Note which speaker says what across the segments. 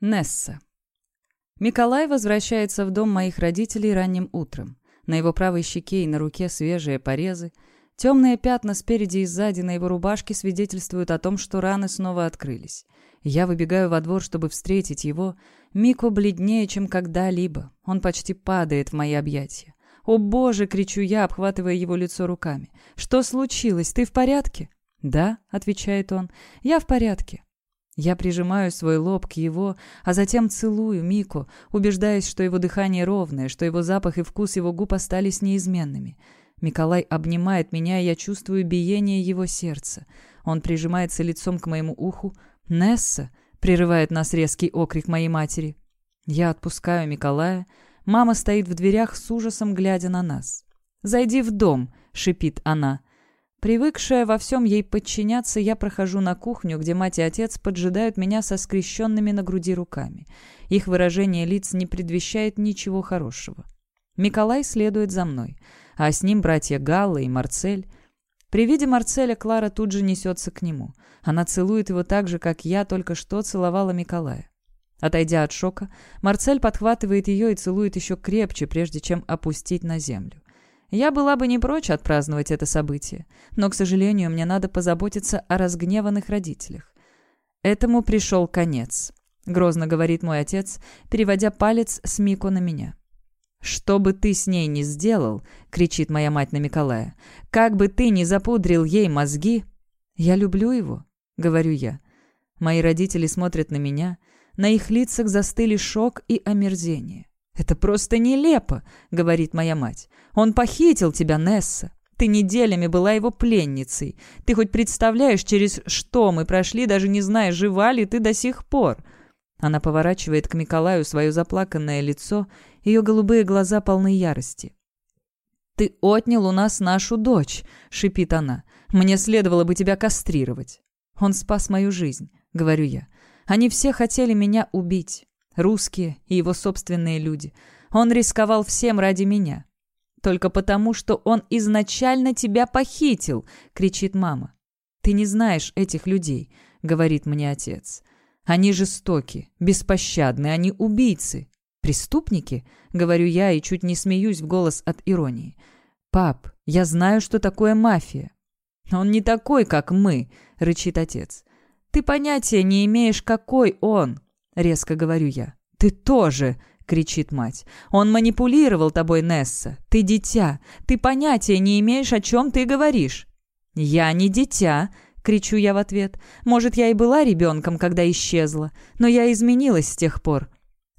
Speaker 1: Несса. Миколай возвращается в дом моих родителей ранним утром. На его правой щеке и на руке свежие порезы. Темные пятна спереди и сзади на его рубашке свидетельствуют о том, что раны снова открылись. Я выбегаю во двор, чтобы встретить его. Мико бледнее, чем когда-либо. Он почти падает в мои объятия. «О боже!» — кричу я, обхватывая его лицо руками. «Что случилось? Ты в порядке?» «Да», — отвечает он, — «я в порядке». Я прижимаю свой лоб к его, а затем целую Мику, убеждаясь, что его дыхание ровное, что его запах и вкус его губ остались неизменными. Миколай обнимает меня, и я чувствую биение его сердца. Он прижимается лицом к моему уху. «Несса!» — прерывает нас резкий окрик моей матери. Я отпускаю Миколая. Мама стоит в дверях с ужасом, глядя на нас. «Зайди в дом!» — шипит она. Привыкшая во всем ей подчиняться, я прохожу на кухню, где мать и отец поджидают меня со скрещенными на груди руками. Их выражение лиц не предвещает ничего хорошего. Миколай следует за мной, а с ним братья Галла и Марцель. При виде Марцеля Клара тут же несется к нему. Она целует его так же, как я только что целовала Миколая. Отойдя от шока, Марцель подхватывает ее и целует еще крепче, прежде чем опустить на землю. Я была бы не прочь отпраздновать это событие, но, к сожалению, мне надо позаботиться о разгневанных родителях. Этому пришел конец, — грозно говорит мой отец, переводя палец с Мико на меня. «Что бы ты с ней ни сделал», — кричит моя мать на Миколая, — «как бы ты ни запудрил ей мозги...» «Я люблю его», — говорю я. Мои родители смотрят на меня, на их лицах застыли шок и омерзение. «Это просто нелепо», — говорит моя мать. «Он похитил тебя, Несса. Ты неделями была его пленницей. Ты хоть представляешь, через что мы прошли, даже не зная, жива ли ты до сих пор?» Она поворачивает к Миколаю свое заплаканное лицо, ее голубые глаза полны ярости. «Ты отнял у нас нашу дочь», — шипит она. «Мне следовало бы тебя кастрировать». «Он спас мою жизнь», — говорю я. «Они все хотели меня убить русские и его собственные люди. Он рисковал всем ради меня. Только потому, что он изначально тебя похитил, кричит мама. Ты не знаешь этих людей, говорит мне отец. Они жестоки, беспощадны, они убийцы. Преступники? Говорю я и чуть не смеюсь в голос от иронии. Пап, я знаю, что такое мафия. Он не такой, как мы, рычит отец. Ты понятия не имеешь, какой он. — резко говорю я. «Ты тоже!» — кричит мать. «Он манипулировал тобой, Несса. Ты дитя. Ты понятия не имеешь, о чем ты говоришь». «Я не дитя!» — кричу я в ответ. «Может, я и была ребенком, когда исчезла, но я изменилась с тех пор».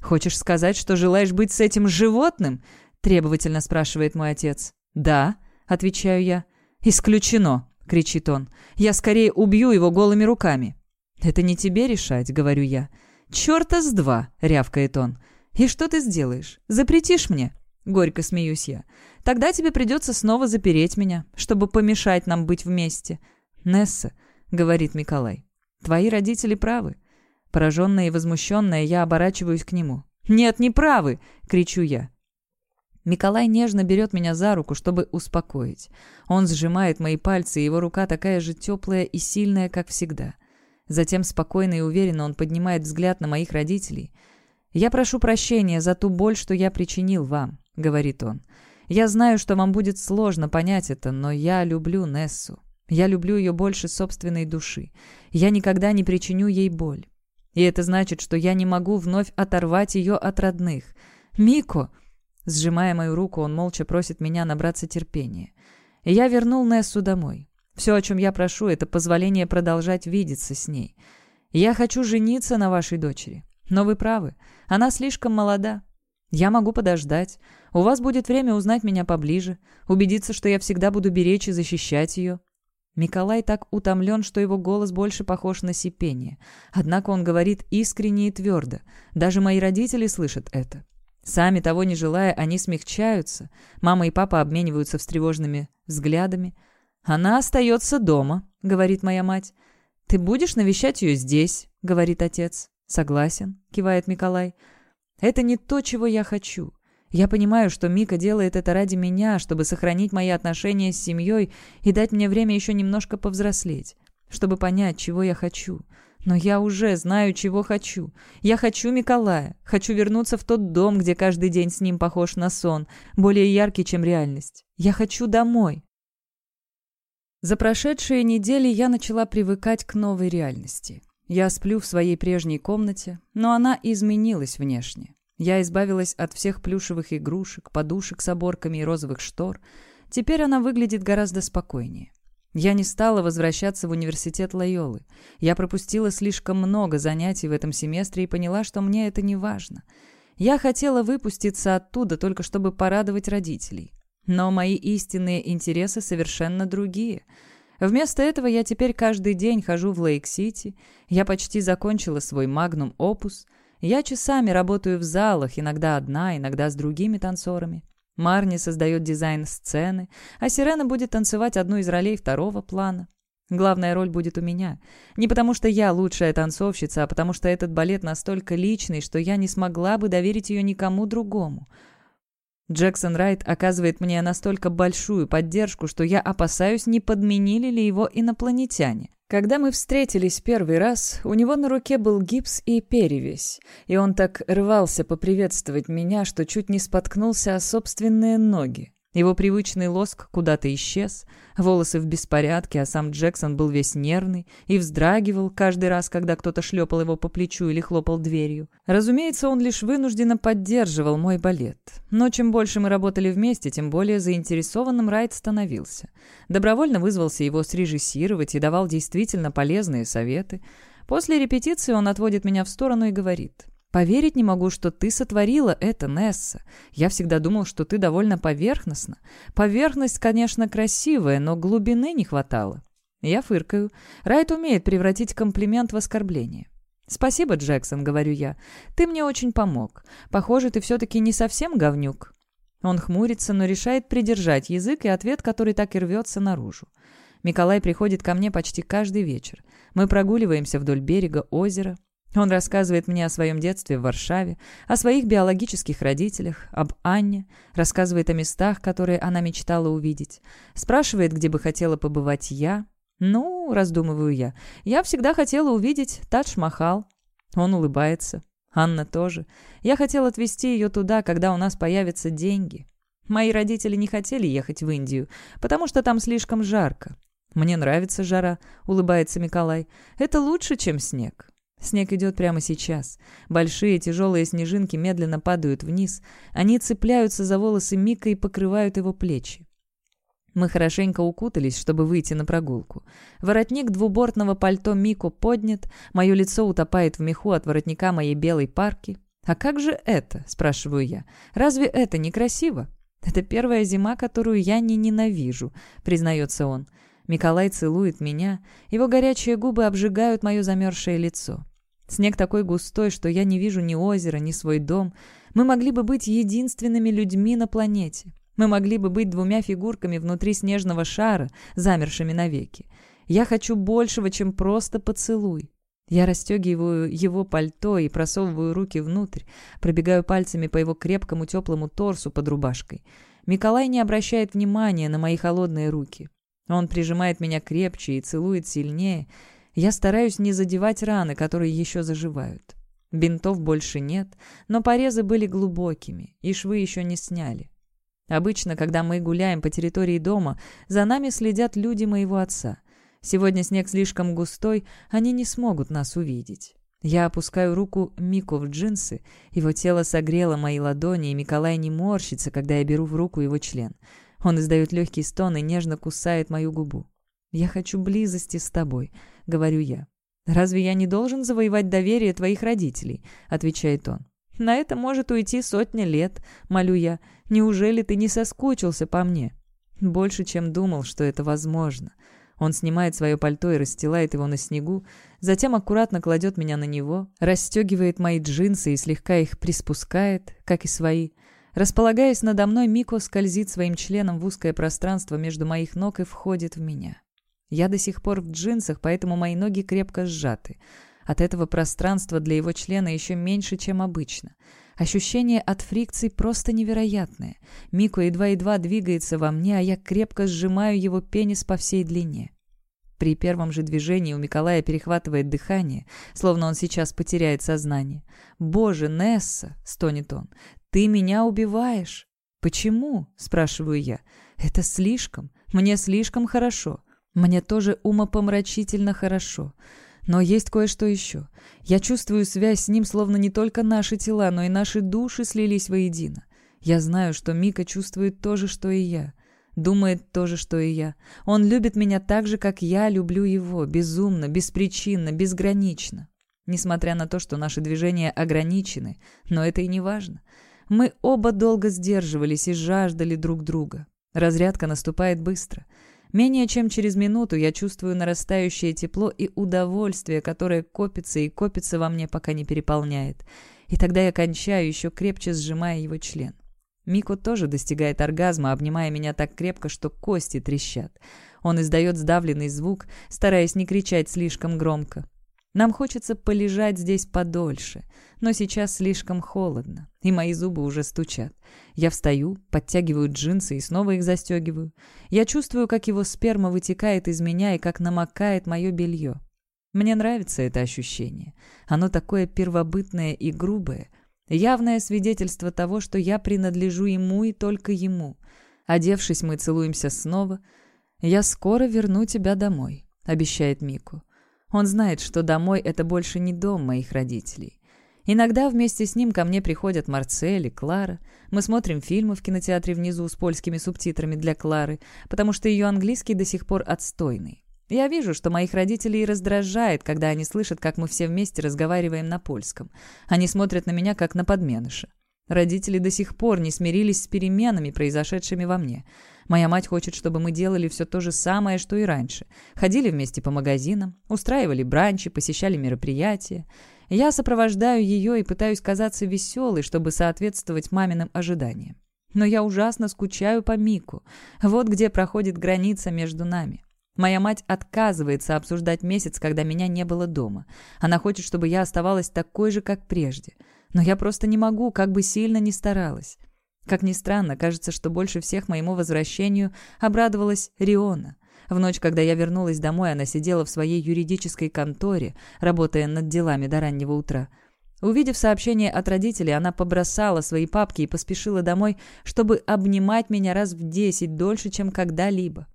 Speaker 1: «Хочешь сказать, что желаешь быть с этим животным?» — требовательно спрашивает мой отец. «Да», — отвечаю я. «Исключено!» — кричит он. «Я скорее убью его голыми руками». «Это не тебе решать», — говорю я. «Черта с два!» — рявкает он. «И что ты сделаешь? Запретишь мне?» Горько смеюсь я. «Тогда тебе придется снова запереть меня, чтобы помешать нам быть вместе». «Несса», — говорит Николай, — «твои родители правы». Пораженная и возмущенная, я оборачиваюсь к нему. «Нет, не правы!» — кричу я. Николай нежно берет меня за руку, чтобы успокоить. Он сжимает мои пальцы, и его рука такая же теплая и сильная, как всегда. Затем спокойно и уверенно он поднимает взгляд на моих родителей. «Я прошу прощения за ту боль, что я причинил вам», — говорит он. «Я знаю, что вам будет сложно понять это, но я люблю Нессу. Я люблю ее больше собственной души. Я никогда не причиню ей боль. И это значит, что я не могу вновь оторвать ее от родных. Мико!» Сжимая мою руку, он молча просит меня набраться терпения. Я вернул Нессу домой. Все, о чем я прошу, это позволение продолжать видеться с ней. Я хочу жениться на вашей дочери. Но вы правы, она слишком молода. Я могу подождать. У вас будет время узнать меня поближе, убедиться, что я всегда буду беречь и защищать ее». Николай так утомлен, что его голос больше похож на сипение. Однако он говорит искренне и твердо. Даже мои родители слышат это. Сами того не желая, они смягчаются. Мама и папа обмениваются встревоженными взглядами. «Она остается дома», — говорит моя мать. «Ты будешь навещать ее здесь», — говорит отец. «Согласен», — кивает Николай. «Это не то, чего я хочу. Я понимаю, что Мика делает это ради меня, чтобы сохранить мои отношения с семьей и дать мне время еще немножко повзрослеть, чтобы понять, чего я хочу. Но я уже знаю, чего хочу. Я хочу Николая. Хочу вернуться в тот дом, где каждый день с ним похож на сон, более яркий, чем реальность. Я хочу домой. За прошедшие недели я начала привыкать к новой реальности. Я сплю в своей прежней комнате, но она изменилась внешне. Я избавилась от всех плюшевых игрушек, подушек с оборками и розовых штор. Теперь она выглядит гораздо спокойнее. Я не стала возвращаться в университет Лайолы. Я пропустила слишком много занятий в этом семестре и поняла, что мне это не важно. Я хотела выпуститься оттуда только чтобы порадовать родителей. Но мои истинные интересы совершенно другие. Вместо этого я теперь каждый день хожу в Лейк-Сити. Я почти закончила свой магнум-опус. Я часами работаю в залах, иногда одна, иногда с другими танцорами. Марни создает дизайн сцены, а Сирена будет танцевать одну из ролей второго плана. Главная роль будет у меня. Не потому что я лучшая танцовщица, а потому что этот балет настолько личный, что я не смогла бы доверить ее никому другому. Джексон Райт оказывает мне настолько большую поддержку, что я опасаюсь, не подменили ли его инопланетяне. Когда мы встретились первый раз, у него на руке был гипс и перевязь, и он так рвался поприветствовать меня, что чуть не споткнулся о собственные ноги. Его привычный лоск куда-то исчез, волосы в беспорядке, а сам Джексон был весь нервный и вздрагивал каждый раз, когда кто-то шлепал его по плечу или хлопал дверью. Разумеется, он лишь вынужденно поддерживал мой балет. Но чем больше мы работали вместе, тем более заинтересованным Райт становился. Добровольно вызвался его срежиссировать и давал действительно полезные советы. После репетиции он отводит меня в сторону и говорит Поверить не могу, что ты сотворила это, Несса. Я всегда думал, что ты довольно поверхностна. Поверхность, конечно, красивая, но глубины не хватало. Я фыркаю. Райт умеет превратить комплимент в оскорбление. «Спасибо, Джексон», — говорю я. «Ты мне очень помог. Похоже, ты все-таки не совсем говнюк». Он хмурится, но решает придержать язык и ответ, который так и рвется наружу. Николай приходит ко мне почти каждый вечер. Мы прогуливаемся вдоль берега озера. Он рассказывает мне о своем детстве в Варшаве, о своих биологических родителях, об Анне, рассказывает о местах, которые она мечтала увидеть, спрашивает, где бы хотела побывать я. «Ну, — раздумываю я, — я всегда хотела увидеть Тадж-Махал». Он улыбается. Анна тоже. Я хотел отвезти ее туда, когда у нас появятся деньги. Мои родители не хотели ехать в Индию, потому что там слишком жарко. «Мне нравится жара», — улыбается Николай. «Это лучше, чем снег». Снег идет прямо сейчас. Большие тяжелые снежинки медленно падают вниз. Они цепляются за волосы Мика и покрывают его плечи. Мы хорошенько укутались, чтобы выйти на прогулку. Воротник двубортного пальто Мико поднят, мое лицо утопает в меху от воротника моей белой парки. «А как же это?» – спрашиваю я. «Разве это не красиво?» «Это первая зима, которую я не ненавижу», – признается он. Миколай целует меня, его горячие губы обжигают мое замерзшее лицо. Снег такой густой, что я не вижу ни озера, ни свой дом. Мы могли бы быть единственными людьми на планете. Мы могли бы быть двумя фигурками внутри снежного шара, замершими навеки. Я хочу большего, чем просто поцелуй. Я расстегиваю его пальто и просовываю руки внутрь, пробегаю пальцами по его крепкому теплому торсу под рубашкой. Николай не обращает внимания на мои холодные руки. Он прижимает меня крепче и целует сильнее. Я стараюсь не задевать раны, которые еще заживают. Бинтов больше нет, но порезы были глубокими, и швы еще не сняли. Обычно, когда мы гуляем по территории дома, за нами следят люди моего отца. Сегодня снег слишком густой, они не смогут нас увидеть. Я опускаю руку Мику в джинсы, его тело согрело мои ладони, и Миколай не морщится, когда я беру в руку его член. Он издает легкий стон и нежно кусает мою губу. «Я хочу близости с тобой», — говорю я. «Разве я не должен завоевать доверие твоих родителей?» — отвечает он. «На это может уйти сотня лет», — молю я. «Неужели ты не соскучился по мне?» Больше, чем думал, что это возможно. Он снимает свое пальто и расстилает его на снегу, затем аккуратно кладет меня на него, расстегивает мои джинсы и слегка их приспускает, как и свои. Располагаясь надо мной, Мико скользит своим членом в узкое пространство между моих ног и входит в меня. Я до сих пор в джинсах, поэтому мои ноги крепко сжаты. От этого пространства для его члена еще меньше, чем обычно. Ощущение от фрикций просто невероятное. Мико едва-едва двигается во мне, а я крепко сжимаю его пенис по всей длине. При первом же движении у Николая перехватывает дыхание, словно он сейчас потеряет сознание. «Боже, Несса!» — стонет он. «Ты меня убиваешь!» «Почему?» — спрашиваю я. «Это слишком. Мне слишком хорошо. Мне тоже умопомрачительно хорошо. Но есть кое-что еще. Я чувствую связь с ним, словно не только наши тела, но и наши души слились воедино. Я знаю, что Мика чувствует то же, что и я. Думает то же, что и я. Он любит меня так же, как я люблю его, безумно, беспричинно, безгранично. Несмотря на то, что наши движения ограничены, но это и не важно. Мы оба долго сдерживались и жаждали друг друга. Разрядка наступает быстро. Менее чем через минуту я чувствую нарастающее тепло и удовольствие, которое копится и копится во мне, пока не переполняет. И тогда я кончаю, еще крепче сжимая его член. Мико тоже достигает оргазма, обнимая меня так крепко, что кости трещат. Он издает сдавленный звук, стараясь не кричать слишком громко. Нам хочется полежать здесь подольше, но сейчас слишком холодно, и мои зубы уже стучат. Я встаю, подтягиваю джинсы и снова их застегиваю. Я чувствую, как его сперма вытекает из меня и как намокает мое белье. Мне нравится это ощущение. Оно такое первобытное и грубое — Явное свидетельство того, что я принадлежу ему и только ему. Одевшись, мы целуемся снова. «Я скоро верну тебя домой», — обещает Мику. Он знает, что домой — это больше не дом моих родителей. Иногда вместе с ним ко мне приходят Марцель и Клара. Мы смотрим фильмы в кинотеатре внизу с польскими субтитрами для Клары, потому что ее английский до сих пор отстойный. Я вижу, что моих родителей раздражает, когда они слышат, как мы все вместе разговариваем на польском. Они смотрят на меня, как на подменыша. Родители до сих пор не смирились с переменами, произошедшими во мне. Моя мать хочет, чтобы мы делали все то же самое, что и раньше. Ходили вместе по магазинам, устраивали бранчи, посещали мероприятия. Я сопровождаю ее и пытаюсь казаться веселой, чтобы соответствовать маминым ожиданиям. Но я ужасно скучаю по Мику. Вот где проходит граница между нами. Моя мать отказывается обсуждать месяц, когда меня не было дома. Она хочет, чтобы я оставалась такой же, как прежде. Но я просто не могу, как бы сильно ни старалась. Как ни странно, кажется, что больше всех моему возвращению обрадовалась Риона. В ночь, когда я вернулась домой, она сидела в своей юридической конторе, работая над делами до раннего утра. Увидев сообщение от родителей, она побросала свои папки и поспешила домой, чтобы обнимать меня раз в десять дольше, чем когда-либо.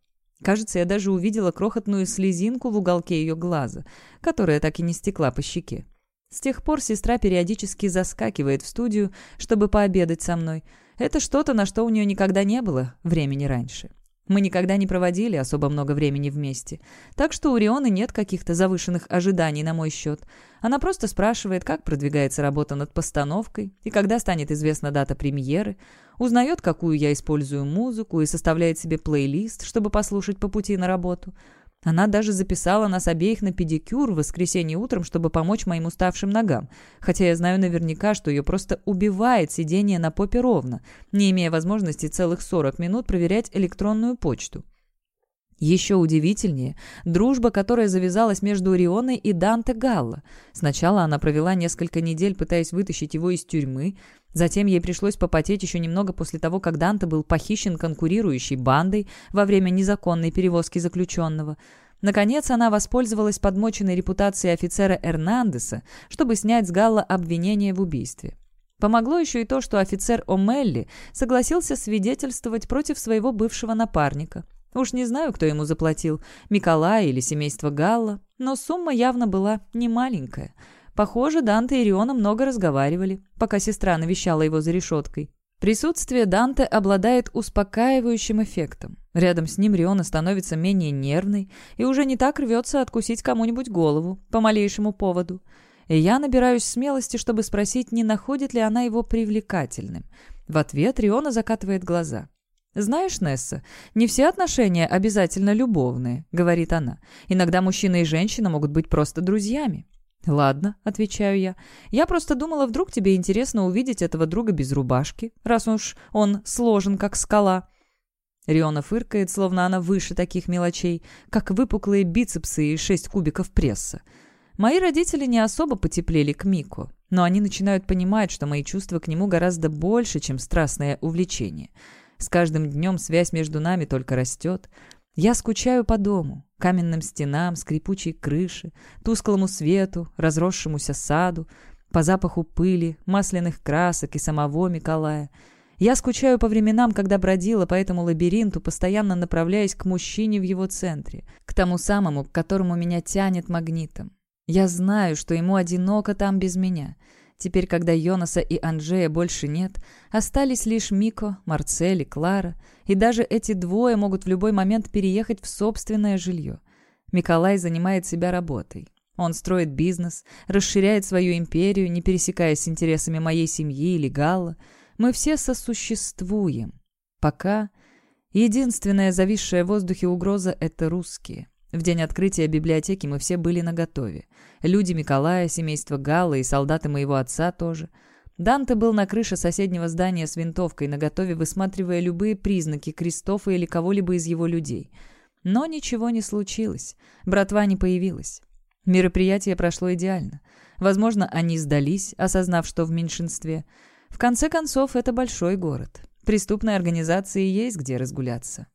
Speaker 1: Кажется, я даже увидела крохотную слезинку в уголке ее глаза, которая так и не стекла по щеке. С тех пор сестра периодически заскакивает в студию, чтобы пообедать со мной. Это что-то, на что у нее никогда не было времени раньше. Мы никогда не проводили особо много времени вместе. Так что у Рионы нет каких-то завышенных ожиданий на мой счет. Она просто спрашивает, как продвигается работа над постановкой и когда станет известна дата премьеры, узнает, какую я использую музыку и составляет себе плейлист, чтобы послушать по пути на работу. Она даже записала нас обеих на педикюр в воскресенье утром, чтобы помочь моим уставшим ногам, хотя я знаю наверняка, что ее просто убивает сидение на попе ровно, не имея возможности целых 40 минут проверять электронную почту. Еще удивительнее – дружба, которая завязалась между Рионой и Данте Галло. Сначала она провела несколько недель, пытаясь вытащить его из тюрьмы. Затем ей пришлось попотеть еще немного после того, как Данте был похищен конкурирующей бандой во время незаконной перевозки заключенного. Наконец, она воспользовалась подмоченной репутацией офицера Эрнандеса, чтобы снять с Галла обвинение в убийстве. Помогло еще и то, что офицер О'Мелли согласился свидетельствовать против своего бывшего напарника – Уж не знаю, кто ему заплатил, Миколай или семейство Галла, но сумма явно была не маленькая. Похоже, Данте и Риона много разговаривали, пока сестра навещала его за решеткой. Присутствие Данте обладает успокаивающим эффектом. Рядом с ним Риона становится менее нервной и уже не так рвется откусить кому-нибудь голову по малейшему поводу. И я набираюсь смелости, чтобы спросить, не находит ли она его привлекательным. В ответ Риона закатывает глаза. «Знаешь, Несса, не все отношения обязательно любовные», — говорит она. «Иногда мужчина и женщина могут быть просто друзьями». «Ладно», — отвечаю я. «Я просто думала, вдруг тебе интересно увидеть этого друга без рубашки, раз уж он сложен, как скала». Риона фыркает, словно она выше таких мелочей, как выпуклые бицепсы и шесть кубиков пресса. Мои родители не особо потеплели к Мику, но они начинают понимать, что мои чувства к нему гораздо больше, чем страстное увлечение — с каждым днем связь между нами только растет. Я скучаю по дому. каменным стенам, скрипучей крыше, тусклому свету, разросшемуся саду, по запаху пыли, масляных красок и самого Миколая. Я скучаю по временам, когда бродила по этому лабиринту, постоянно направляясь к мужчине в его центре, к тому самому, к которому меня тянет магнитом. Я знаю, что ему одиноко там без меня — Теперь, когда Йонаса и Анжея больше нет, остались лишь Мико, Марцель и Клара, и даже эти двое могут в любой момент переехать в собственное жилье. Миколай занимает себя работой. Он строит бизнес, расширяет свою империю, не пересекаясь с интересами моей семьи или Галла. Мы все сосуществуем. Пока единственная зависшая в воздухе угроза — это русские. В день открытия библиотеки мы все были наготове. Люди Миколая, семейство Галла и солдаты моего отца тоже. Данте был на крыше соседнего здания с винтовкой, наготове высматривая любые признаки Кристофа или кого-либо из его людей. Но ничего не случилось. Братва не появилась. Мероприятие прошло идеально. Возможно, они сдались, осознав, что в меньшинстве. В конце концов, это большой город. Преступной организации есть где разгуляться.